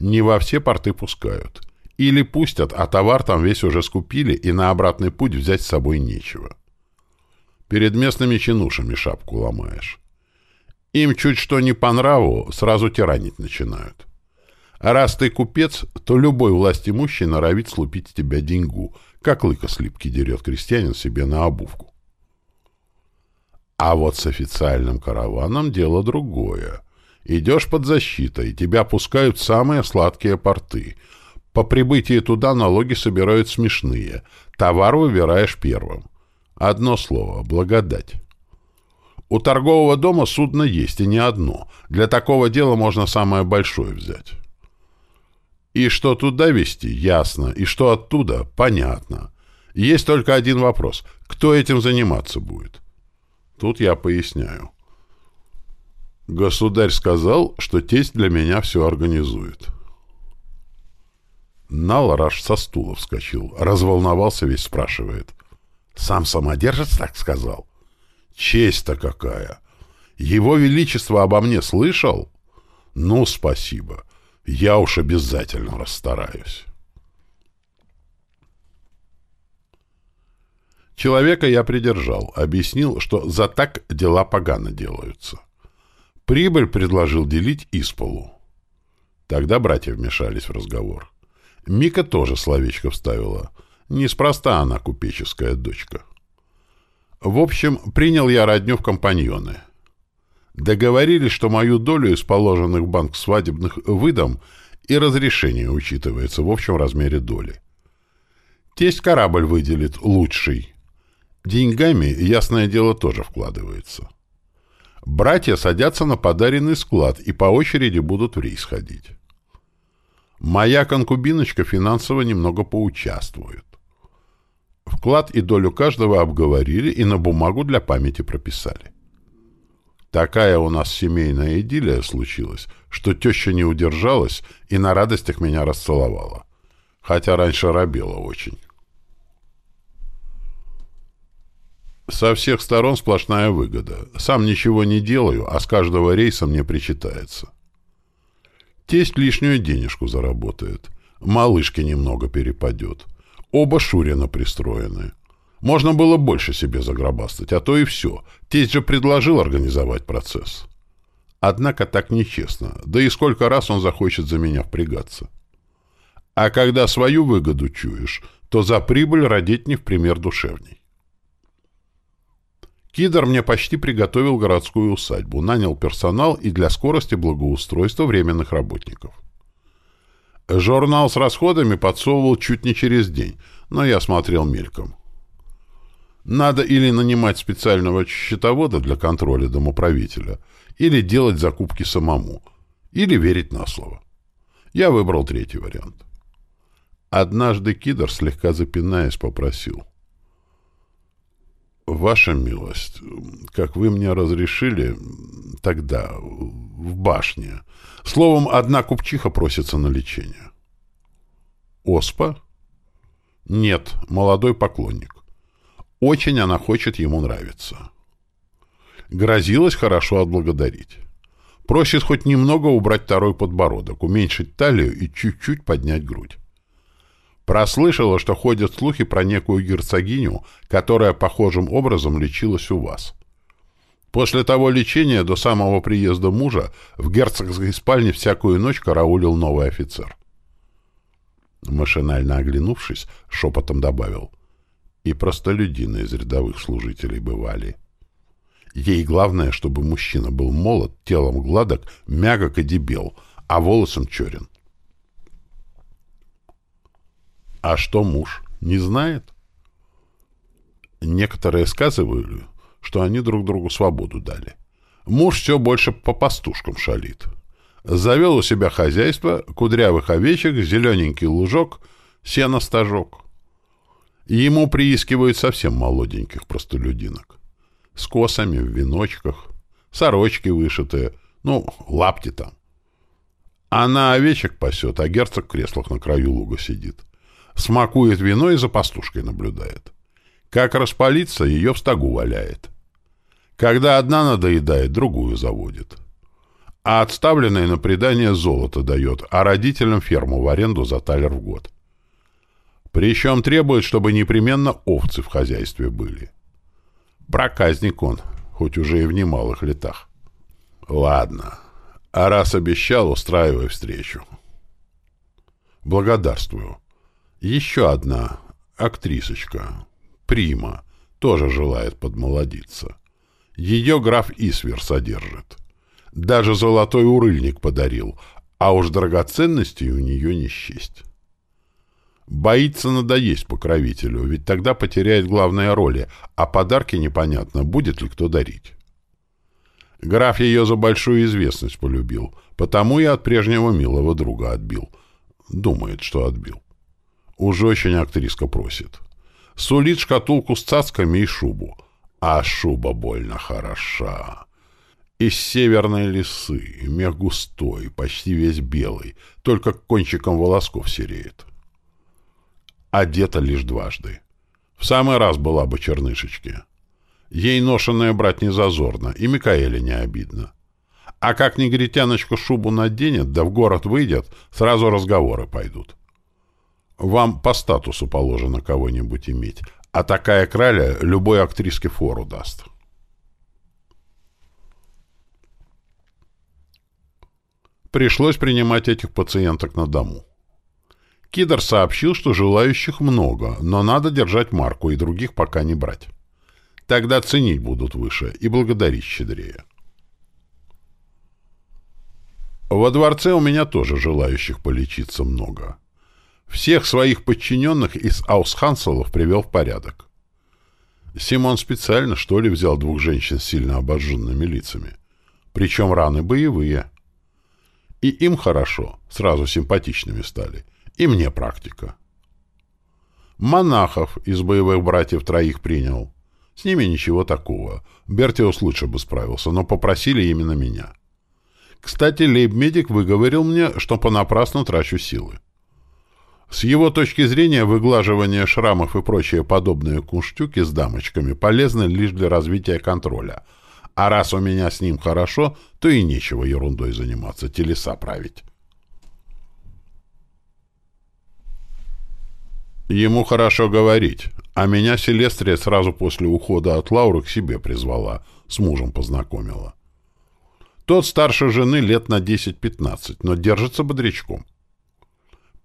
Не во все порты пускают. Или пустят, а товар там весь уже скупили, и на обратный путь взять с собой нечего. Перед местными чинушами шапку ломаешь. Им чуть что не по нраву, сразу тиранить начинают. А раз ты купец, то любой власть имущий норовит слупить тебя деньгу, как лыка слипки дерет крестьянин себе на обувку. А вот с официальным караваном дело другое. Идешь под защитой, тебя пускают в самые сладкие порты. По прибытии туда налоги собирают смешные. Товар выбираешь первым. Одно слово — благодать. У торгового дома судно есть, и не одно. Для такого дела можно самое большое взять. И что туда везти, ясно. И что оттуда, понятно. Есть только один вопрос. Кто этим заниматься будет? Тут я поясняю. Государь сказал, что тесть для меня все организует. Налараш со стула вскочил, разволновался весь, спрашивает. «Сам самодержец так сказал?» «Честь-то какая! Его Величество обо мне слышал?» «Ну, спасибо. Я уж обязательно расстараюсь». Человека я придержал, объяснил, что за так дела погано делаются. Прибыль предложил делить из полу. Тогда братья вмешались в разговор. Мика тоже словечко вставила. Неспроста она купеческая дочка. В общем, принял я родню в компаньоны. Договорились, что мою долю из положенных банк свадебных выдам и разрешение учитывается в общем размере доли. Тесть корабль выделит лучший. Деньгами, ясное дело, тоже вкладывается. Братья садятся на подаренный склад и по очереди будут в рейс ходить. Моя конкубиночка финансово немного поучаствует. Вклад и долю каждого обговорили и на бумагу для памяти прописали. Такая у нас семейная идиллия случилась, что теща не удержалась и на радостях меня расцеловала. Хотя раньше робела очень. Со всех сторон сплошная выгода. Сам ничего не делаю, а с каждого рейса мне причитается. Тесть лишнюю денежку заработает. Малышке немного перепадет. Оба Шурина пристроены. Можно было больше себе загробастать, а то и все. Тесть же предложил организовать процесс. Однако так нечестно, да и сколько раз он захочет за меня впрягаться. А когда свою выгоду чуешь, то за прибыль родить не в пример душевней. Кидр мне почти приготовил городскую усадьбу, нанял персонал и для скорости благоустройства временных работников. Журнал с расходами подсовывал чуть не через день, но я смотрел мельком. Надо или нанимать специального счетовода для контроля домоправителя, или делать закупки самому, или верить на слово. Я выбрал третий вариант. Однажды Кидр, слегка запинаясь, попросил. «Ваша милость, как вы мне разрешили тогда, в башне. Словом, одна купчиха просится на лечение». «Оспа?» «Нет, молодой поклонник. Очень она хочет ему нравиться». Грозилась хорошо отблагодарить. Просит хоть немного убрать второй подбородок, уменьшить талию и чуть-чуть поднять грудь. Прослышала, что ходят слухи про некую герцогиню, которая похожим образом лечилась у вас. После того лечения до самого приезда мужа в герцогской спальне всякую ночь караулил новый офицер. Машинально оглянувшись, шепотом добавил. И простолюдины из рядовых служителей бывали. Ей главное, чтобы мужчина был молод, телом гладок, мягок и дебел, а волосом черен. А что муж? Не знает? Некоторые сказывали, что они друг другу свободу дали. Муж все больше по пастушкам шалит. Завел у себя хозяйство, кудрявых овечек, зелененький лужок, сено-стажок. Ему приискивают совсем молоденьких простолюдинок. С косами, в веночках, сорочки вышитые, ну, лапти там. Она овечек пасет, а герцог в креслах на краю луга сидит смакует вино и за пастушкой наблюдает. Как распалится, ее в стогу валяет. Когда одна надоедает, другую заводит. А отставленное на предание золото дает, а родителям ферму в аренду за талер в год. Причем требует, чтобы непременно овцы в хозяйстве были. Проказник он, хоть уже и в немалых летах. Ладно, а раз обещал, устраивай встречу. Благодарствую. Еще одна актрисочка, Прима, тоже желает подмолодиться. Ее граф Исвер содержит. Даже золотой урыльник подарил, а уж драгоценностей у нее не счесть. Боится надоесть покровителю, ведь тогда потеряет главные роли, а подарки непонятно, будет ли кто дарить. Граф ее за большую известность полюбил, потому и от прежнего милого друга отбил. Думает, что отбил. Уж очень актриска просит. Сулит шкатулку с цацками и шубу. А шуба больно хороша. Из северной лисы, мех густой, почти весь белый, только кончиком волосков сереет. Одета лишь дважды. В самый раз была бы чернышечки. Ей ношенное брать не зазорно, и Микаэле не обидно. А как негритяночка шубу наденет, да в город выйдет, сразу разговоры пойдут. Вам по статусу положено кого-нибудь иметь, а такая краля любой актриске фору даст. Пришлось принимать этих пациенток на дому. Кидр сообщил, что желающих много, но надо держать марку и других пока не брать. Тогда ценить будут выше и благодарить щедрее. Во дворце у меня тоже желающих полечиться много. Всех своих подчиненных из аусханселов привел в порядок. Симон специально, что ли, взял двух женщин с сильно обожженными лицами. Причем раны боевые. И им хорошо, сразу симпатичными стали. И мне практика. Монахов из боевых братьев троих принял. С ними ничего такого. Бертиус лучше бы справился, но попросили именно меня. Кстати, лейб-медик выговорил мне, что понапрасну трачу силы. С его точки зрения, выглаживание шрамов и прочие подобные кунштюки с дамочками полезны лишь для развития контроля. А раз у меня с ним хорошо, то и нечего ерундой заниматься, телеса править. Ему хорошо говорить, а меня Селестрия сразу после ухода от Лауры к себе призвала, с мужем познакомила. Тот старше жены лет на 10-15, но держится бодрячком.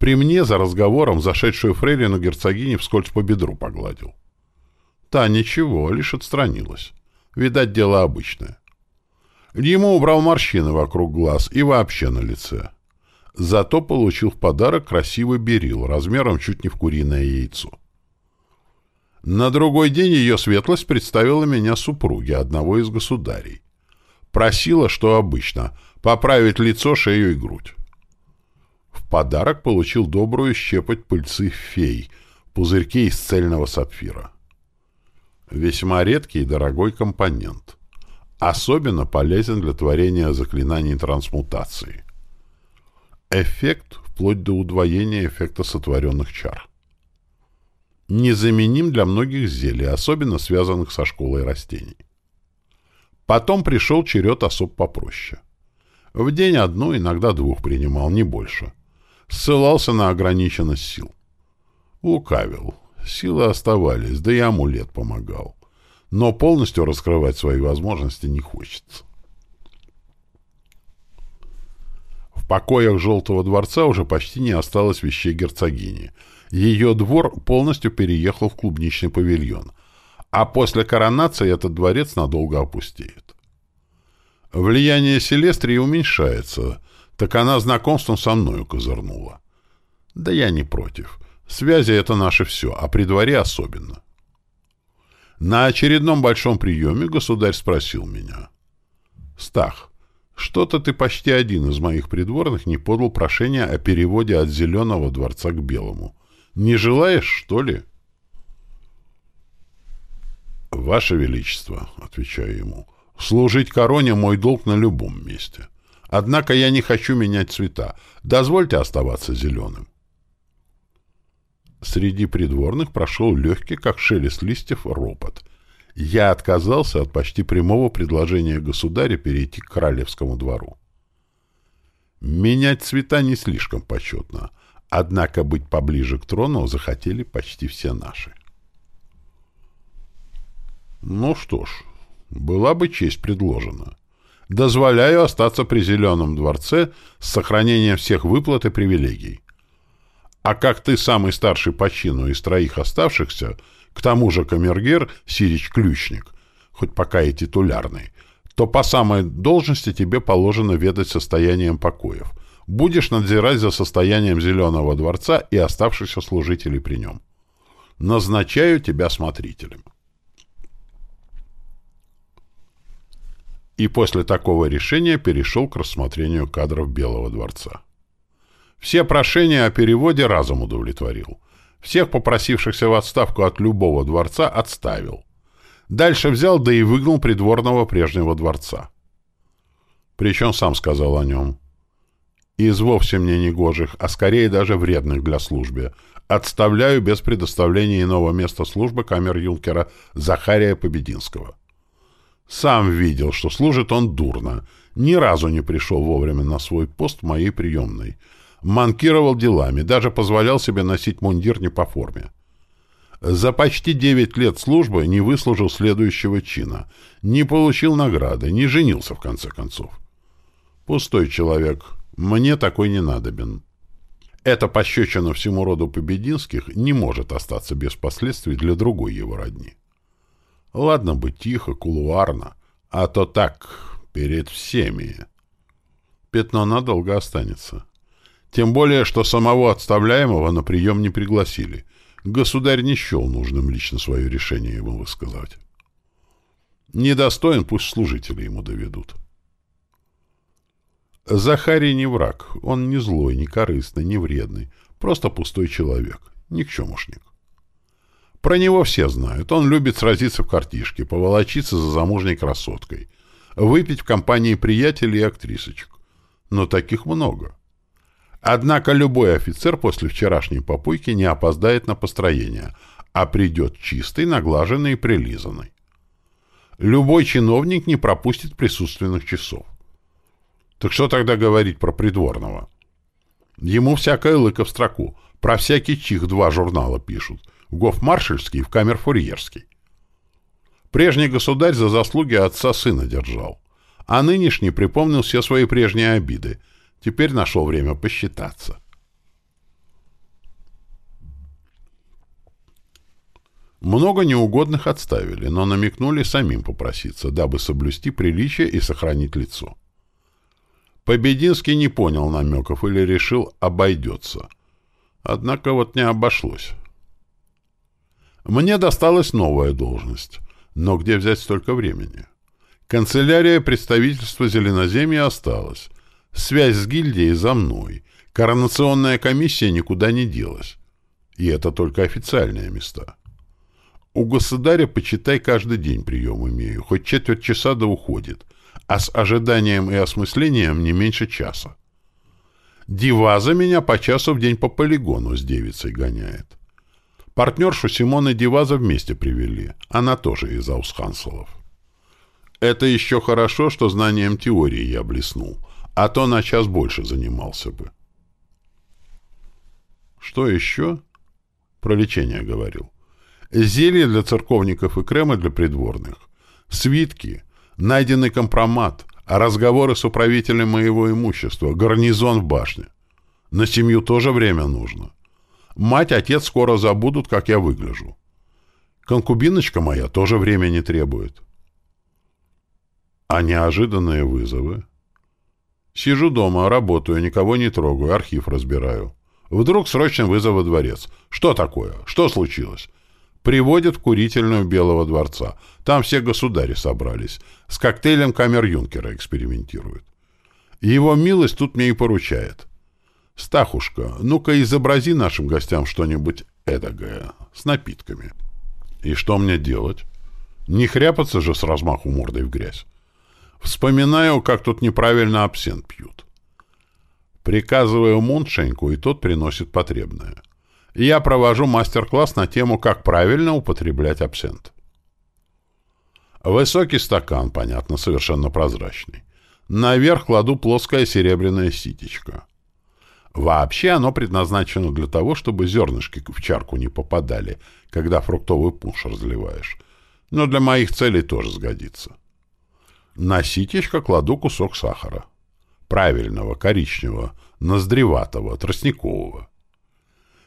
При мне за разговором зашедшую фрейлину герцогини вскользь по бедру погладил. Та ничего, лишь отстранилась. Видать, дело обычное. Ему убрал морщины вокруг глаз и вообще на лице. Зато получил в подарок красивый берил размером чуть не в куриное яйцо. На другой день ее светлость представила меня супруге одного из государей. Просила, что обычно, поправить лицо, шею и грудь. Подарок получил добрую щепоть пыльцы фей, пузырьки из цельного сапфира. Весьма редкий и дорогой компонент. Особенно полезен для творения заклинаний трансмутации. Эффект вплоть до удвоения эффекта сотворенных чар. Незаменим для многих зелий, особенно связанных со школой растений. Потом пришел черед особ попроще. В день одну, иногда двух принимал, не больше. Ссылался на ограниченность сил. Лукавил. Силы оставались, да и амулет помогал. Но полностью раскрывать свои возможности не хочется. В покоях Желтого дворца уже почти не осталось вещей герцогини. Ее двор полностью переехал в клубничный павильон, а после коронации этот дворец надолго опустеет. Влияние Селестрии уменьшается, так она знакомством со мною козырнула. Да я не против. Связи — это наше все, а при дворе особенно. На очередном большом приеме государь спросил меня. «Стах, что-то ты почти один из моих придворных не подал прошение о переводе от Зеленого дворца к Белому. Не желаешь, что ли? Ваше Величество, — отвечаю ему, — служить короне мой долг на любом месте. Однако я не хочу менять цвета. Дозвольте оставаться зеленым. Среди придворных прошел легкий, как шелест листьев, ропот — я отказался от почти прямого предложения государя перейти к королевскому двору. Менять цвета не слишком почетно, однако быть поближе к трону захотели почти все наши. Ну что ж, была бы честь предложена. Дозволяю остаться при Зеленом дворце с сохранением всех выплат и привилегий. А как ты самый старший по чину из троих оставшихся, к тому же камергер Сирич-ключник, хоть пока и титулярный, то по самой должности тебе положено ведать состоянием покоев. Будешь надзирать за состоянием Зеленого дворца и оставшихся служителей при нем. Назначаю тебя смотрителем. И после такого решения перешел к рассмотрению кадров Белого дворца. Все прошения о переводе разом удовлетворил. Всех попросившихся в отставку от любого дворца отставил. Дальше взял, да и выгнал придворного прежнего дворца. Причем сам сказал о нем. Из вовсе мне негожих, а скорее даже вредных для службы, отставляю без предоставления иного места службы камер-юнкера Захария Побединского. Сам видел, что служит он дурно, ни разу не пришел вовремя на свой пост в моей приемной — манкировал делами, даже позволял себе носить мундир не по форме. За почти девять лет службы не выслужил следующего чина, не получил награды, не женился в конце концов. Пустой человек. Мне такой не надобен. Эта пощечина всему роду Побединских не может остаться без последствий для другой его родни. Ладно бы тихо, кулуарно, а то так, перед всеми. Пятно надолго останется. Тем более, что самого отставляемого на прием не пригласили. Государь не счел нужным лично свое решение ему высказать. Недостоин, пусть служители ему доведут. Захарий не враг. Он не злой, не корыстный, не вредный. Просто пустой человек. Никчемушник. Про него все знают. Он любит сразиться в картишке, поволочиться за замужней красоткой, выпить в компании приятелей и актрисочек. Но таких много. Однако любой офицер после вчерашней попойки не опоздает на построение, а придет чистый, наглаженный и прилизанный. Любой чиновник не пропустит присутственных часов. Так что тогда говорить про придворного? Ему всякое лыко в строку. Про всякий чих два журнала пишут. Гофмаршальский в Камерфурьерский. Прежний государь за заслуги отца сына держал. А нынешний припомнил все свои прежние обиды. Теперь нашел время посчитаться. Много неугодных отставили, но намекнули самим попроситься, дабы соблюсти приличие и сохранить лицо. Побединский не понял намеков или решил обойдется. Однако вот не обошлось. Мне досталась новая должность. Но где взять столько времени? Канцелярия представительства Зеленоземья осталась. Связь с гильдией за мной. Коронационная комиссия никуда не делась. И это только официальные места. У государя, почитай, каждый день прием имею. Хоть четверть часа да уходит а с ожиданием и осмыслением не меньше часа. Диваза меня по часу в день по полигону с девицей гоняет. Партнершу Симона Диваза вместе привели. Она тоже из Аусханселов. Это еще хорошо, что знанием теории я блеснул, а то на час больше занимался бы. Что еще? Про лечение говорил. Зелье для церковников и кремы для придворных. Свитки — Найденный компромат, разговоры с управителем моего имущества, гарнизон в башне. На семью тоже время нужно. Мать, отец скоро забудут, как я выгляжу. Конкубиночка моя тоже времени требует. А неожиданные вызовы? Сижу дома, работаю, никого не трогаю, архив разбираю. Вдруг срочный вызов во дворец. Что такое? Что случилось? Приводят в курительную Белого дворца. Там все государи собрались. С коктейлем камер юнкера экспериментируют. Его милость тут мне и поручает. Стахушка, ну-ка изобрази нашим гостям что-нибудь эдакое, с напитками. И что мне делать? Не хряпаться же с размаху мордой в грязь. Вспоминаю, как тут неправильно абсент пьют. Приказываю Муншеньку, и тот приносит потребное я провожу мастер-класс на тему «Как правильно употреблять абсент». Высокий стакан, понятно, совершенно прозрачный. Наверх кладу плоское серебряное ситечко. Вообще оно предназначено для того, чтобы зернышки в чарку не попадали, когда фруктовый пунш разливаешь. Но для моих целей тоже сгодится. На ситечко кладу кусок сахара. Правильного, коричневого, ноздреватого, тростникового.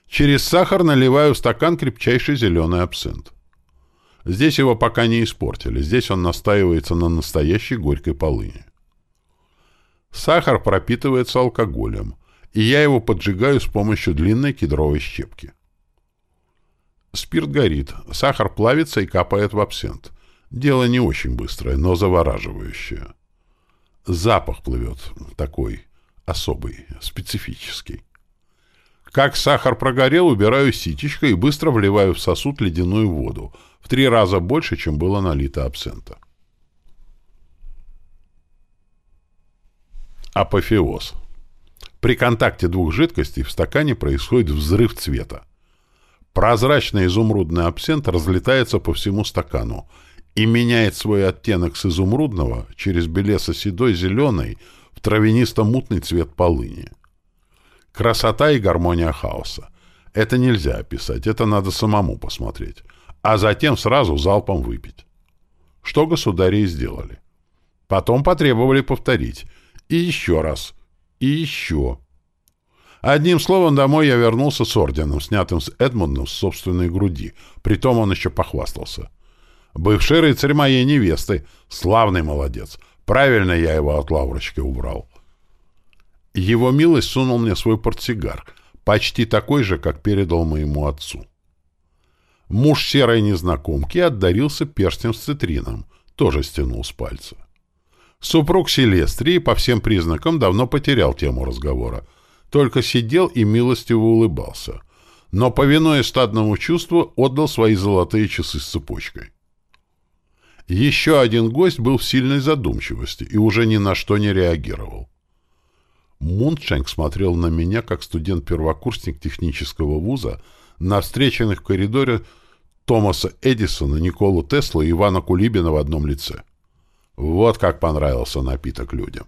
Через сахар наливаю в стакан крепчайший зеленый абсент. Здесь его пока не испортили, здесь он настаивается на настоящей горькой полыни. Сахар пропитывается алкоголем, и я его поджигаю с помощью длинной кедровой щепки. Спирт горит, сахар плавится и капает в абсент. Дело не очень быстрое, но завораживающее. Запах плывет такой особый, специфический. Как сахар прогорел, убираю ситечко и быстро вливаю в сосуд ледяную воду, в три раза больше, чем было налито абсента. Апофеоз. При контакте двух жидкостей в стакане происходит взрыв цвета. Прозрачный изумрудный абсент разлетается по всему стакану и меняет свой оттенок с изумрудного через белесо-седой зеленый в травянисто-мутный цвет полыни. Красота и гармония хаоса. Это нельзя описать, это надо самому посмотреть. А затем сразу залпом выпить. Что государи сделали. Потом потребовали повторить. И еще раз. И еще. Одним словом, домой я вернулся с орденом, снятым с Эдмундом с собственной груди. Притом он еще похвастался. Бывший рыцарь моей невесты. Славный молодец. Правильно я его от лаврочки убрал. Его милость сунул мне свой портсигар, почти такой же, как передал моему отцу. Муж серой незнакомки отдарился перстнем с цитрином, тоже стянул с пальца. Супруг Селестрии по всем признакам давно потерял тему разговора, только сидел и милостиво улыбался. но, повинуясь стадному чувству, отдал свои золотые часы с цепочкой. Еще один гость был в сильной задумчивости и уже ни на что не реагировал. Муншенк смотрел на меня, как студент-первокурсник технического вуза, на встреченных в коридоре Томаса Эдисона, Николу Теслу и Ивана Кулибина в одном лице. Вот как понравился напиток людям.